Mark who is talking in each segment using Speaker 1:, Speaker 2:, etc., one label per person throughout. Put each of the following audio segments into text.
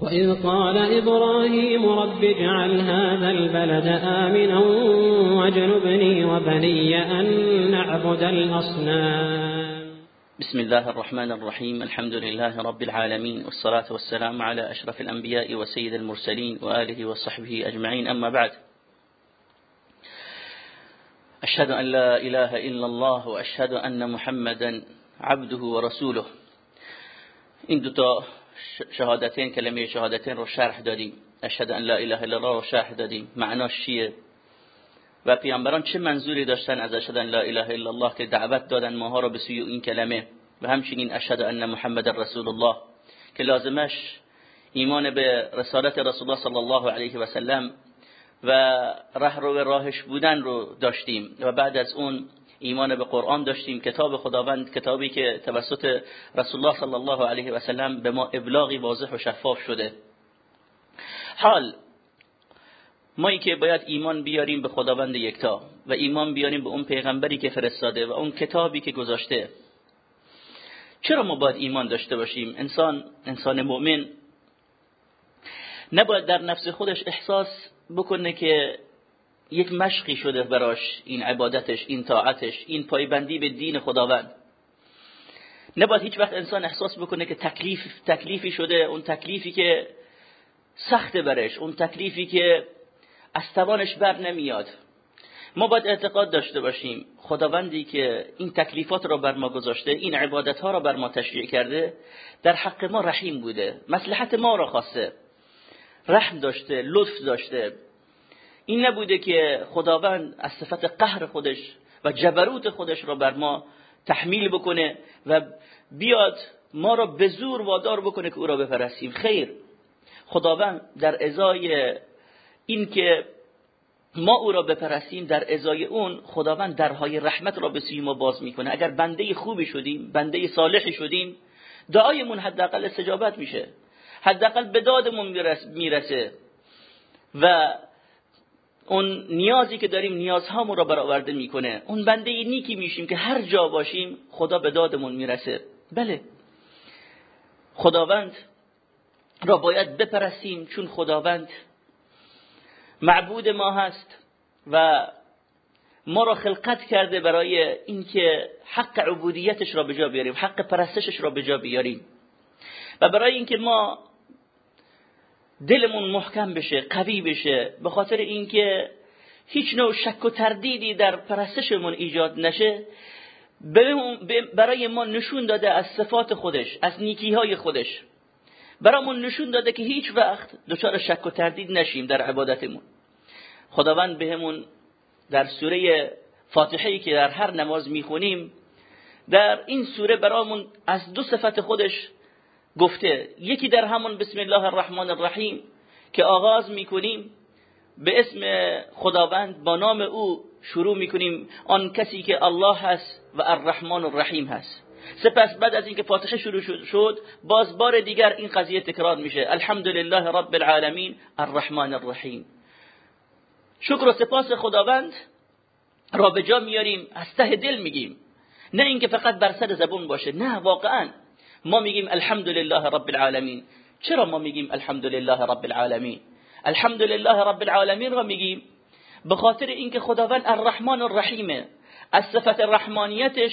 Speaker 1: وإذ قال إبراهيم رب اجعل هذا البلد آمنا واجنبني وبني أن نعبد الأصنام.
Speaker 2: بسم الله الرحمن الرحيم. الحمد لله رب العالمين والصلاة والسلام على أشرف الأنبياء وسيد المرسلين وآله وصحبه أجمعين. أما بعد أشهد أن لا إله إلا الله وأشهد أن محمدا عبده ورسوله. این دوتا شهادتین کلمه شهادتین رو شرح دادیم. اشهد ان لا اله الا الله رو شرح دادیم. معناش چیه؟ و پیامبران چه منظوری داشتن از اشهد ان لا اله الا الله که دعوت دادن ماها رو به سوی این کلمه؟ و همچنین اشهد ان محمد رسول الله. که لازمش ایمان به رسالت رسول الله صلی الله علیه و سلم و ره رو راهش بودن رو داشتیم. و بعد از اون ایمان به قرآن داشتیم کتاب خداوند کتابی که توسط رسول الله صلی الله علیه و سلم به ما ابلاغی واضح و شفاف شده. حال ما که باید ایمان بیاریم به خداوند یکتا و ایمان بیاریم به اون پیغمبری که فرستاده و اون کتابی که گذاشته. چرا ما باید ایمان داشته باشیم؟ انسان انسان مؤمن نباید در نفس خودش احساس بکنه که یک مشقی شده براش این عبادتش این طاعتش این پایبندی به دین خداوند. نباید هیچ وقت انسان احساس بکنه که تکلیف تکلیفی شده اون تکلیفی که سخت برش اون تکلیفی که از توانش بر نمیاد. ما باید اعتقاد داشته باشیم خداوندی که این تکلیفات را بر ما گذاشته این عبادت ها را بر ما تشریع کرده در حق ما رحیم بوده. مصلحت ما را خواسته رحم داشته لطف داشته این نبوده که خداوند از صفت قهر خودش و جبروت خودش را بر ما تحمیل بکنه و بیاد ما را به زور وادار بکنه که او را بپرستیم. خیر. خداوند در ازای این که ما او را بپرستیم در ازای اون خداوند درهای رحمت را به سوی ما باز می‌کنه. اگر بنده خوبی شدیم بنده صالحی شدیم دعایمون حداقل استجابت میشه. حداقل به دادمون می‌رسه. و اون نیازی که داریم نیازهامون را برآورده می‌کنه. اون بنده نیکی میشیم که هر جا باشیم خدا به دادمون می‌رسه. بله. خداوند را باید بپرستیم چون خداوند معبود ما هست و ما را خلقت کرده برای اینکه حق عبودیتش را به جا بیاریم حق پرستشش را به جا بیاریم. و برای اینکه ما دلمون محکم بشه قوی بشه. به خاطر اینکه هیچ نوع شک و تردیدی در پرستشمون ایجاد نشه. برای ما نشون داده از صفات خودش از نیکی های خودش. برامون نشون داده که هیچ وقت دچار شک و تردید نشیم در عبادتمون. خداوند بهمون در سوره فاتحه که در هر نماز می‌خونیم در این سوره برامون از دو صفت خودش گفته یکی در همون بسم الله الرحمن الرحیم که آغاز می‌کنیم به اسم خداوند با نام او شروع می‌کنیم آن کسی که الله هست و الرحمن الرحیم هست. سپس بعد از اینکه فاتحه شروع شد باز بار دیگر این قضیه تکرار میشه. الحمدلله رب العالمین الرحمن الرحیم. شکر و سپاس خداوند را به جا میاریم از ته دل میگیم. نه اینکه فقط بر سر زبون باشه نه واقعا. ما میگیم الحمدلله رب العالمین. چرا ما میگیم الحمدلله رب العالمین؟ الحمدلله رب العالمین را میگیم به خاطر اینکه خداوند الرحمن الرحیمه. از صفت رحمانیتش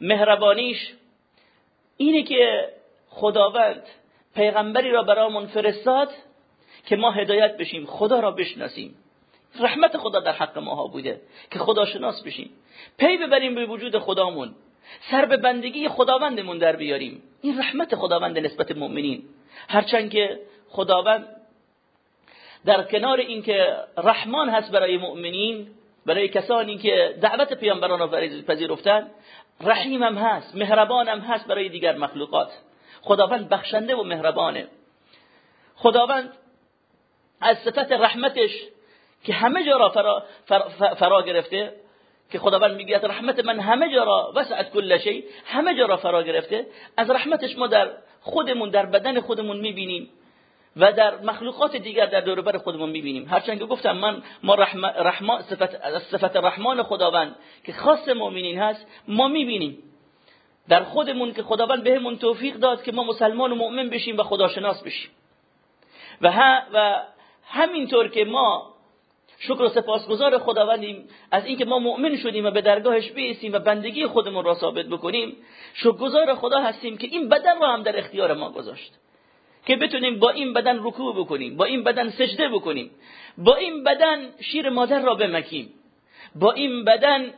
Speaker 2: مهربانیش. اینه که خداوند پیغمبری را برامون فرستاد که ما هدایت بشیم خدا را بشناسیم. رحمت خدا در حق ماها بوده که خدا شناس بشیم. پی ببریم به وجود خدامون. سر به بندگی خداوندمون در بیاریم. این رحمت خداوند نسبت مؤمنین. هرچند که خداوند در کنار اینکه رحمان هست برای مؤمنین برای کسانی که دعوت پیامبران را پذیرفتن رحیم هم هست مهربان هم هست برای دیگر مخلوقات. خداوند بخشنده و مهربانه. خداوند از صفت رحمتش که همه جا را فرا, فرا گرفته که خداوند میگه رحمت من همه جا را وسعت کل شی همه جا را فرا گرفته. از رحمتش ما در خودمون در بدن خودمون می‌بینیم و در مخلوقات دیگر در دور بر خودمون می‌بینیم. هرچند که گفتم من ما رحم صفت رحمان خداوند که خاص مؤمنین هست ما می‌بینیم. در خودمون که خداوند بهمون توفیق داد که ما مسلمان و مؤمن بشیم و خداشناس بشیم. و, و همینطور که ما شکر و سپاسگزار خداوندیم از اینکه ما مؤمن شدیم و به درگاهش بیستیم و بندگی خودمون را ثابت بکنیم. شکرگزار خدا هستیم که این بدن را هم در اختیار ما گذاشت. که بتونیم با این بدن رکوع بکنیم با این بدن سجده بکنیم با این بدن شیر مادر را بمکیم با این بدن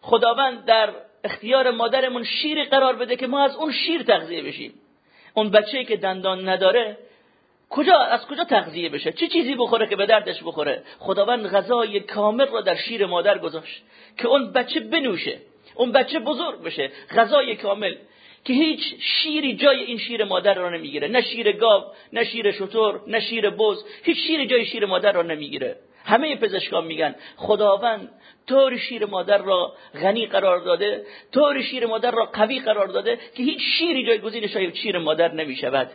Speaker 2: خداوند در اختیار مادرمون شیر قرار بده که ما از اون شیر تغذیه بشیم. اون بچه که دندان نداره کجا از کجا تغذیه بشه؟ چه چیزی بخوره که به دردش بخوره؟ خداوند غذای کامل را در شیر مادر گذاشت که اون بچه بنوشه اون بچه بزرگ بشه. غذای کامل که هیچ شیری جای این شیر مادر را نمی‌گیره. نه شیر گاو نه شیر شتر نه شیر بز هیچ شیری جای شیر مادر را نمی‌گیره. همه پزشکان میگن خداوند طور شیر مادر را غنی قرار داده طور شیر مادر را قوی قرار داده که هیچ شیری جایگزین شیر مادر نمی‌شود.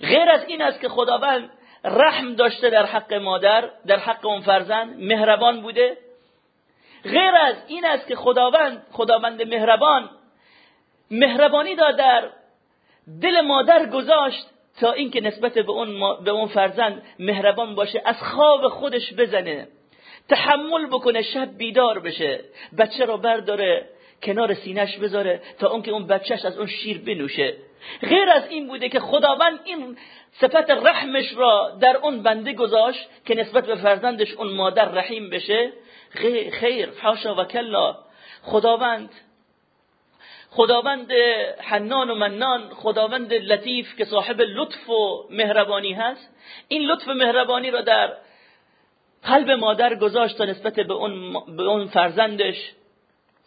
Speaker 2: غیر از این است که خداوند رحم داشته در حق مادر در حق اون فرزند مهربان بوده. غیر از این است که خداوند خداوند مهربان مهربانی داد در دل مادر گذاشت تا اینکه نسبت به اون, به اون فرزند مهربان باشه از خواب خودش بزنه تحمل بکنه شب بیدار بشه بچه رو برداره کنار سینش بذاره تا اون که اون بچهش از اون شیر بنوشه. غیر از این بوده که خداوند این صفت رحمش را در اون بنده گذاشت که نسبت به فرزندش اون مادر رحیم بشه. خیر حاشا و کلا. خداوند خداوند حنان و منان خداوند لطیف که صاحب لطف و مهربانی هست. این لطف و مهربانی را در قلب مادر گذاشت تا نسبت به اون, به اون فرزندش.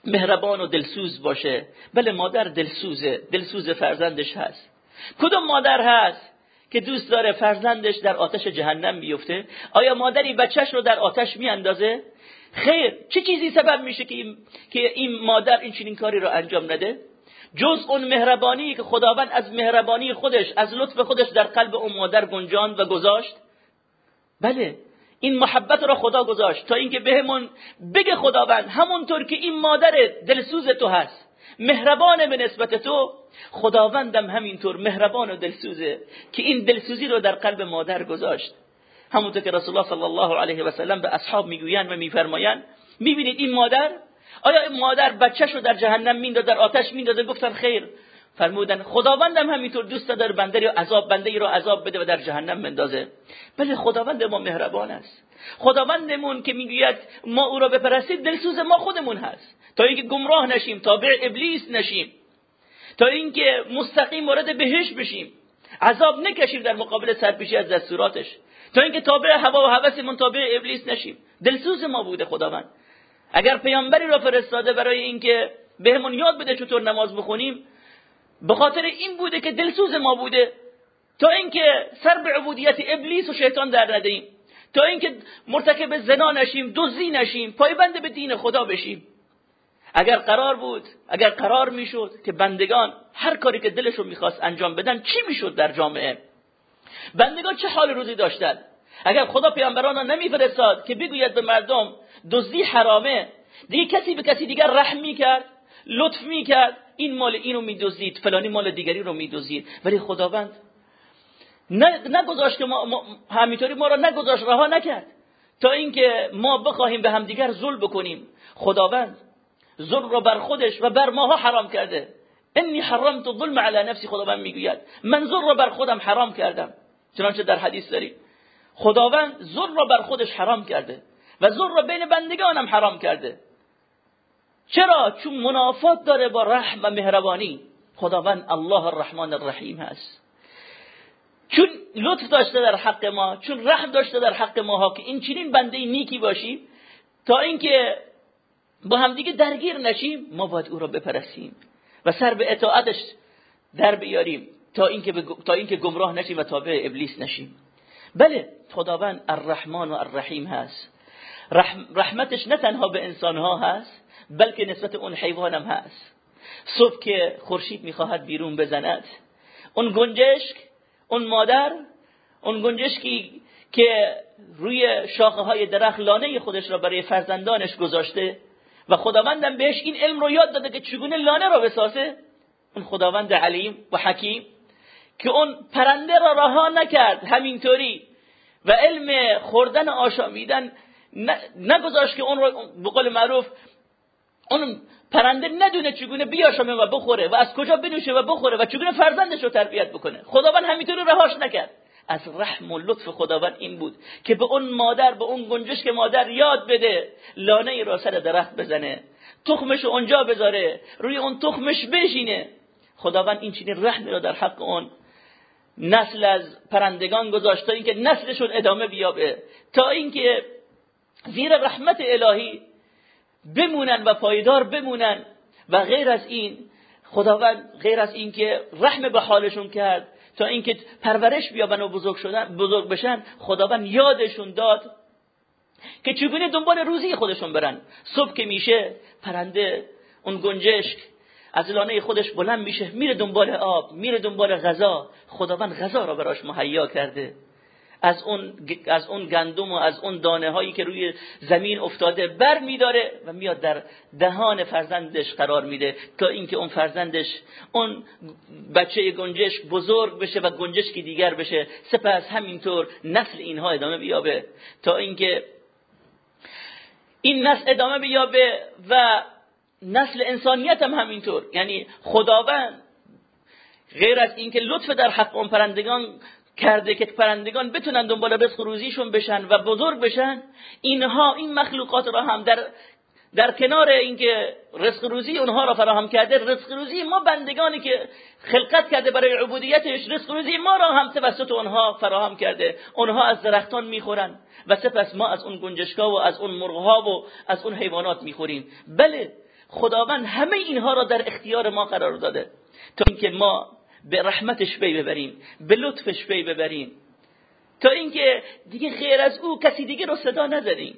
Speaker 2: مهربان و دلسوز باشه. بله مادر دلسوزه. دلسوز فرزندش هست. کدوم مادر هست که دوست داره فرزندش در آتش جهنم بیفته؟ آیا مادری بچهش رو در آتش میاندازه؟ خیر چه چیزی سبب میشه که این, که این مادر این چنین کاری رو انجام نده؟ جز اون مهربانی که خداوند از مهربانی خودش از لطف خودش در قلب اون مادر گنجاند و گذاشت؟ بله این محبت را خدا گذاشت تا اینکه بهمون بگه خداوند همونطور که این مادر دلسوز تو هست. مهربان به نسبت تو خداوندم همینطور مهربان و دلسوزه که این دلسوزی رو در قلب مادر گذاشت. همونطور که رسول الله صلی الله علیه و سلم به اصحاب می‌گویند و میفرمایند می‌بینید این مادر؟ آیا این مادر بچهش رو در جهنم میندازه در آتش میندازه؟ گفتن خیر. فرمودن خداوندم همینطور دوست داره بنده رو عذاب بنده رو عذاب بده و در جهنم بندازه. بله خداوند ما مهربان است. خداوندمون که می‌گوید ما او را بپرستید دلسوز ما خودمون هست. تا اینکه گمراه نشیم تابع ابلیس نشیم تا اینکه مستقیم وارد بهش بشیم. عذاب نکشیم در مقابل سرپیشی از دستوراتش. تا اینکه تابع هوا و هوسمون تابع ابلیس نشیم. دلسوز ما بوده خداوند. اگر پیامبری را فرستاده برای اینکه بهمون یاد بده چطور نماز بخونیم به خاطر این بوده که دلسوز ما بوده. تا اینکه سر به عبودیت ابلیس و شیطان در ندهیم. تا اینکه مرتکب زنا نشیم دزدی نشیم پایبند به دین خدا بشیم. اگر قرار بود اگر قرار می‌شد که بندگان هر کاری که دلشون می‌خواست انجام بدن چی می‌شد در جامعه؟ بندگان چه حال روزی داشتن؟ اگر خدا پیامبران را نمیفرستاد که بگوید به مردم دزدی حرامه دیگه کسی به کسی دیگر رحم می‌کرد لطف می‌کرد این مال اینو میدوزید فلانی مال دیگری رو میدوزید. ولی خداوند نگذاشت که ما, همینطوری ما را نگذاشت رها نکرد. تا اینکه ما بخواهیم به همدیگر ظلم بکنیم. خداوند ظلم را بر خودش و بر ماها حرام کرده. انی حرمت الظلم علی نفسی خداوند می‌گوید. من ظلم را بر خودم حرام کردم. چنانچه در حدیث داریم. خداوند ظلم را بر خودش حرام کرده و ظلم را بین بندگانم حرام کرده. چرا؟ چون منافات داره با رحم و مهربانی. خداوند الله الرحمن الرحیم هست. چون لطف داشته در حق ما چون رحم داشته در حق ماها که این چنین بنده نیکی باشیم تا اینکه با همدیگه درگیر نشیم ما باید او را بپرسیم و سر به اطاعتش در بیاریم تا اینکه تا اینکه گمراه نشیم و تابع ابلیس نشیم. بله خداوند الرحمن و الرحیم هست. رحمتش نه تنها به انسان ها هست بلکه نسبت اون حیوانم هست. صبح که خورشید می‌خواهد بیرون بزند اون گنجشک اون مادر اون گنجشکی که روی شاخه های درخت لانه خودش را برای فرزندانش گذاشته و خداوندم بهش این علم رو یاد داده که چگونه لانه را بسازه اون خداوند علیم و حکیم که اون پرنده را رها نکرد همینطوری و علم خوردن آشامیدن نگذاشت که اون رو به قول معروف اون پرنده ندونه چگونه بیاشامه و بخوره و از کجا بنوشه و بخوره و چگونه فرزندش رو تربیت بکنه. خداوند همینطوری رهاش نکرد. از رحم و لطف خداوند این بود که به اون مادر به اون گنجشک مادر یاد بده لانه ای را سر درخت بزنه تخمش اونجا بذاره روی اون تخمش بشینه. خداوند این چنین رحمی را در حق اون نسل از پرندگان گذاشت تا اینکه نسلشون ادامه بیابه. تا اینکه زیر رحمت الهی بمونن و پایدار بمونن. و غیر از این خداوند غیر از این که رحم به حالشون کرد تا اینکه پرورش بیابن و بزرگ شدن بزرگ بشن خداوند یادشون داد که چگونه دنبال روزی خودشون برن. صبح که میشه پرنده اون گنجشک از لانه خودش بلند میشه میره دنبال آب میره دنبال غذا. خداوند غذا را براش مهیا کرده. از اون از اون گندم و از اون دانه هایی که روی زمین افتاده بر میداره و میاد در دهان فرزندش قرار میده تا اینکه اون فرزندش اون بچه گنجش بزرگ بشه و گنجشکی دیگر بشه. سپس همینطور نسل اینها ادامه بیابه تا اینکه این نسل ادامه بیابه و نسل انسانیت هم همینطور. یعنی خداوند غیر از اینکه لطف در حق اون پرندگان کرده که پرندگان بتونن دنبال رزق روزیشون بشن و بزرگ بشن اینها این مخلوقات را هم در در کنار اینکه رزق روزی اونها را فراهم کرده رزق روزی ما بندگانی که خلقت کرده برای عبودیتش رزق روزی ما را هم توسط اونها فراهم کرده. اونها از درختان می‌خورن و سپس ما از اون گنجشکا و از اون مرغها و از اون حیوانات می‌خوریم. بله خداوند همه اینها را در اختیار ما قرار داده تا اینکه ما به رحمتش پی ببریم به لطفش پی ببریم تا اینکه دیگه غیر از او کسی دیگه رو صدا نزنیم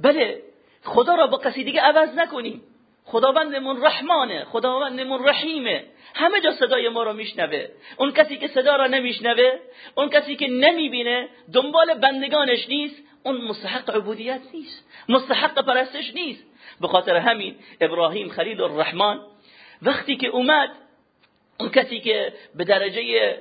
Speaker 2: بله خدا را با کسی دیگه عوض نکنیم. خداوندمون رحمانه خداوندمون رحیمه. همه جا صدای ما رو میشنوه. اون کسی که صدا را نمیشنوه اون کسی که نمی‌بینه دنبال بندگانش نیست. اون مستحق عبودیت نیست مستحق پرستش نیست. به خاطر همین ابراهیم خلیل الرحمن وقتی که اومد کسی که به درجه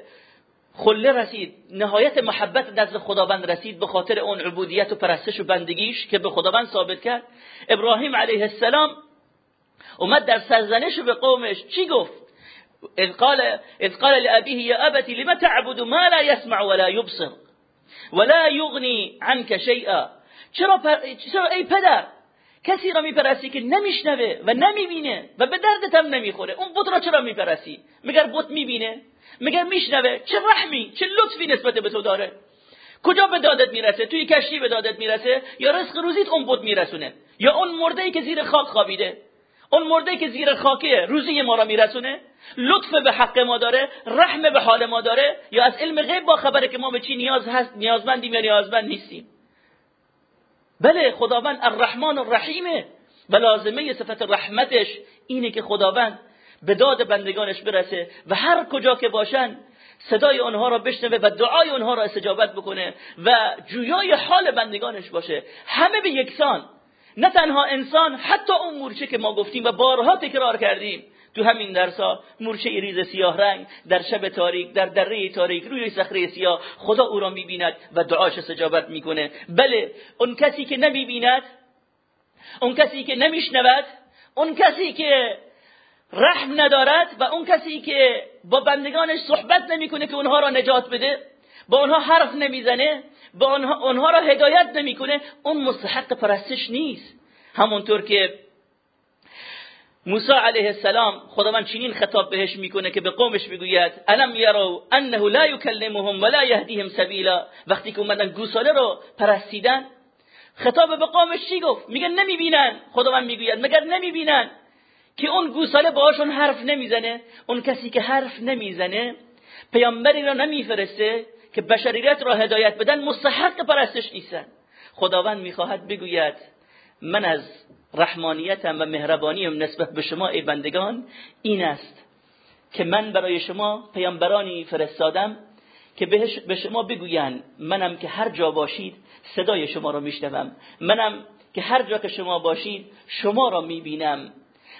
Speaker 2: خله رسید نهایت محبت نزد خداوند رسید به خاطر اون عبودیت و پرستش و بندگیش که به خداوند ثابت کرد. ابراهیم علیه السلام اومد در سرزنش به قومش. چی گفت؟ اذ قال اذ قال لابيه يا لما تعبد ما لا يسمع ولا يبصر ولا يغني عنك شيئا چرا, چرا ای پدر؟ کسی را میپرستی که نمیشنوه و نمی‌بینه و به دردت هم نمی‌خوره اون بت را چرا میپرستی مگر بت می‌بینه. مگر میشنوه. چه رحمی چه لطفی نسبت به تو داره. کجا به دادت می‌رسه؟ توی کشتی به دادت می‌رسه؟ یا رزق روزیت اون بت میرسونه؟ یا اون مرده ای که زیر خاک خوابیده؟ اون مرده که زیر خاکه روزی ما را میرسونه؟ لطف به حق ما داره؟ رحم به حال ما داره؟ یا از علم غیب با خبره که ما به چی نیاز هست؟ نیازمندیم یا نیازمند نیستیم؟ بله خداوند الرحمن الرحیمه. و لازمه صفت رحمتش اینه که خداوند به داد بندگانش برسه و هر کجا که باشن صدای آنها را بشنوه و دعای آنها را استجابت بکنه و جویای حال بندگانش باشه. همه به یکسان. نه تنها انسان حتی اون مورچه که ما گفتیم و بارها تکرار کردیم. تو همین درسا مورچه ریز سیاه رنگ در شب تاریک در دره تاریک روی صخره سیاه خدا او را می‌بیند و دعاش استجابت می‌کنه. بله اون کسی که نمی‌بیند اون کسی که نمیشنود اون کسی که رحم ندارد و اون کسی که با بندگانش صحبت نمی‌کنه که اونها را نجات بده با اونها حرف نمی‌زنه با اونها, اونها را هدایت نمی‌کنه اون مستحق پرستش نیست. همونطور که موسی علیه السلام خداوند چنین خطاب بهش می‌کنه که به قومش می‌گوید الم یرو انه لا یکلمهم ولا یهدیهم سبیلا؟ وقتی که اومدن گوساله رو پرستیدن خطاب به قومش چی گفت؟ میگن نمی‌بینن. خداوند می‌گوید مگر نمی‌بینن که اون گوساله باهاشون حرف نمی‌زنه؟ اون کسی که حرف نمی‌زنه پیامبری را نمیفرسته که بشریت را هدایت بدن مستحق پرستش نیستن. خداوند می‌خواهد بگوید من از رحمانیتم و مهربانیم نسبت به شما ای بندگان این است که من برای شما پیامبرانی فرستادم که به شما بگویند منم که هر جا باشید صدای شما را میشنوم. منم که هر جا که شما باشید شما را می‌بینم.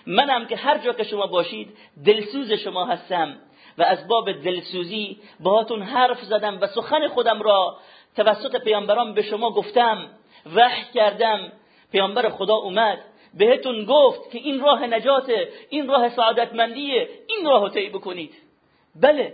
Speaker 2: منم که هر جا که شما باشید دلسوز شما هستم و از باب دلسوزی باهاتون حرف زدم و سخن خودم را توسط پیامبران به شما گفتم وحی کردم پیامبر خدا اومد بهتون گفت که این راه نجاته این راه سعادتمندیه این راه طی بکنید. بله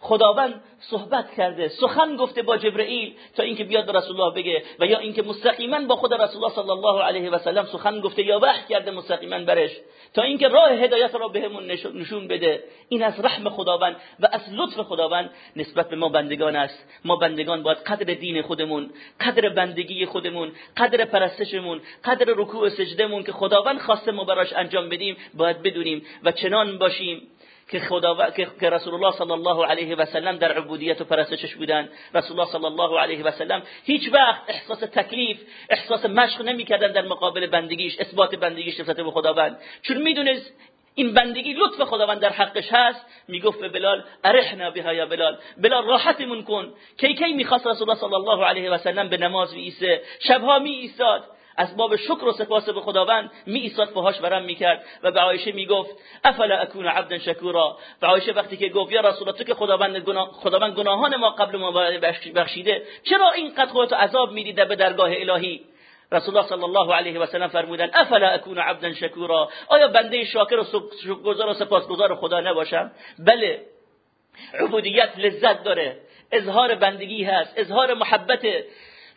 Speaker 2: خداوند صحبت کرده سخن گفته با جبرئیل تا اینکه بیاد به رسول الله بگه و یا اینکه مستقیما با خود رسول الله صلی الله علیه و سلم سخن گفته یا وحی کرده مستقیما برش تا اینکه راه هدایت را بهمون نشون بده. این از رحم خداوند و از لطف خداوند نسبت به ما بندگان است. ما بندگان باید قدر دین خودمون قدر بندگی خودمون قدر پرستشمون قدر رکوع و سجدهمون که خداوند خواسته ما براش انجام بدیم باید بدونیم و چنان باشیم. که خدا که رسول الله صلی الله علیه و سلم در عبودیت و پرستشش بودن. رسول الله صلی الله علیه و سلم هیچ وقت احساس تکلیف احساس مشق نمی‌کردن در مقابل بندگیش اثبات بندگیش نسبت به خداوند. چون می‌دونست این بندگی لطف خداوند در حقش هست می‌گفت به بلال ارحنا بها یا بلال. بلال راحتمون کن. کی کی می‌خواست رسول الله صلی الله علیه و سلم به نماز ایسه شبها می ایستاد از باب شکر و سپاس به خداوند می ایستاد پاهاش برم می‌کرد و به عایشه می‌گفت افلا اکون عبدا شکورا؟ و عایشه وقتی که گفت یا رسول تو که خداوند گناه خداوند گناهان ما قبل ما بخشیده چرا اینقدر خودتو عذاب میدی به درگاه الهی؟ رسول الله صلی الله علیه و سلم فرمودن افلا اکون عبدا شکورا؟ آیا بنده شاکر و شکرگزار و سپاسگزار خدا نباشم؟ بله عبودیت لذت داره اظهار بندگی هست اظهار محبت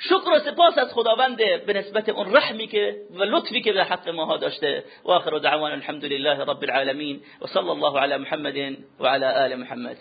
Speaker 2: شکر و سپاس از خداونده به نسبت اون رحمی که و لطفی که به حق ماها داشته. و آخر دعوانا الحمد لله رب العالمین. و صلی الله علی محمد و علی آل محمد.